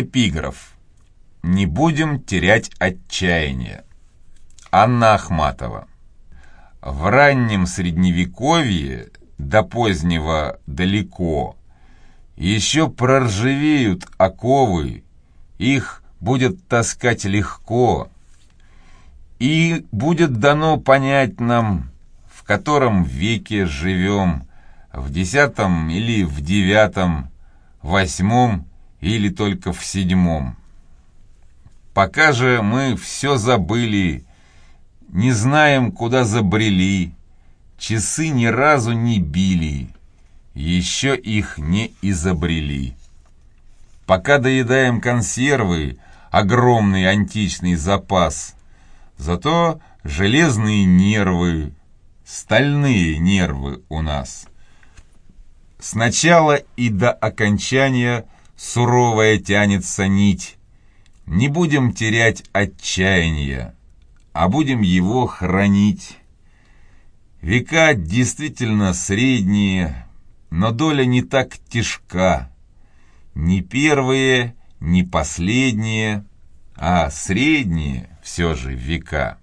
Эпиграф. Не будем терять отчаяние. Анна Ахматова. В раннем средневековье, до позднего далеко, еще проржавеют оковы, их будет таскать легко, и будет дано понять нам, в котором веке живем, в десятом или в девятом, восьмом или только в седьмом. Пока же мы все забыли, не знаем, куда забрели, часы ни разу не били, еще их не изобрели. Пока доедаем консервы, огромный античный запас, зато железные нервы, стальные нервы у нас. Сначала и до окончания суровая тянется нить. Не будем терять отчаяния, а будем его хранить. Века действительно средние, но доля не так тяжка. Не первые, не последние, а средние все же века.